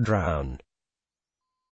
drown.